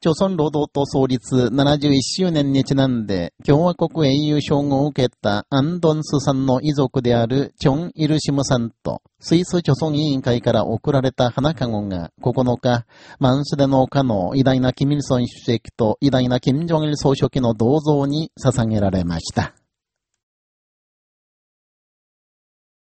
朝鮮労働党創立71周年にちなんで、共和国英雄称号を受けたアンドンスさんの遺族であるチョン・イルシムさんと、スイス朝鮮委員会から贈られた花籠が9日、マンスデの丘の偉大なキミルソン主席と偉大なキム・ジョンイル総書記の銅像に捧げられました。